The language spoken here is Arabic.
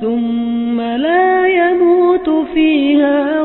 ثم لا يموت فيها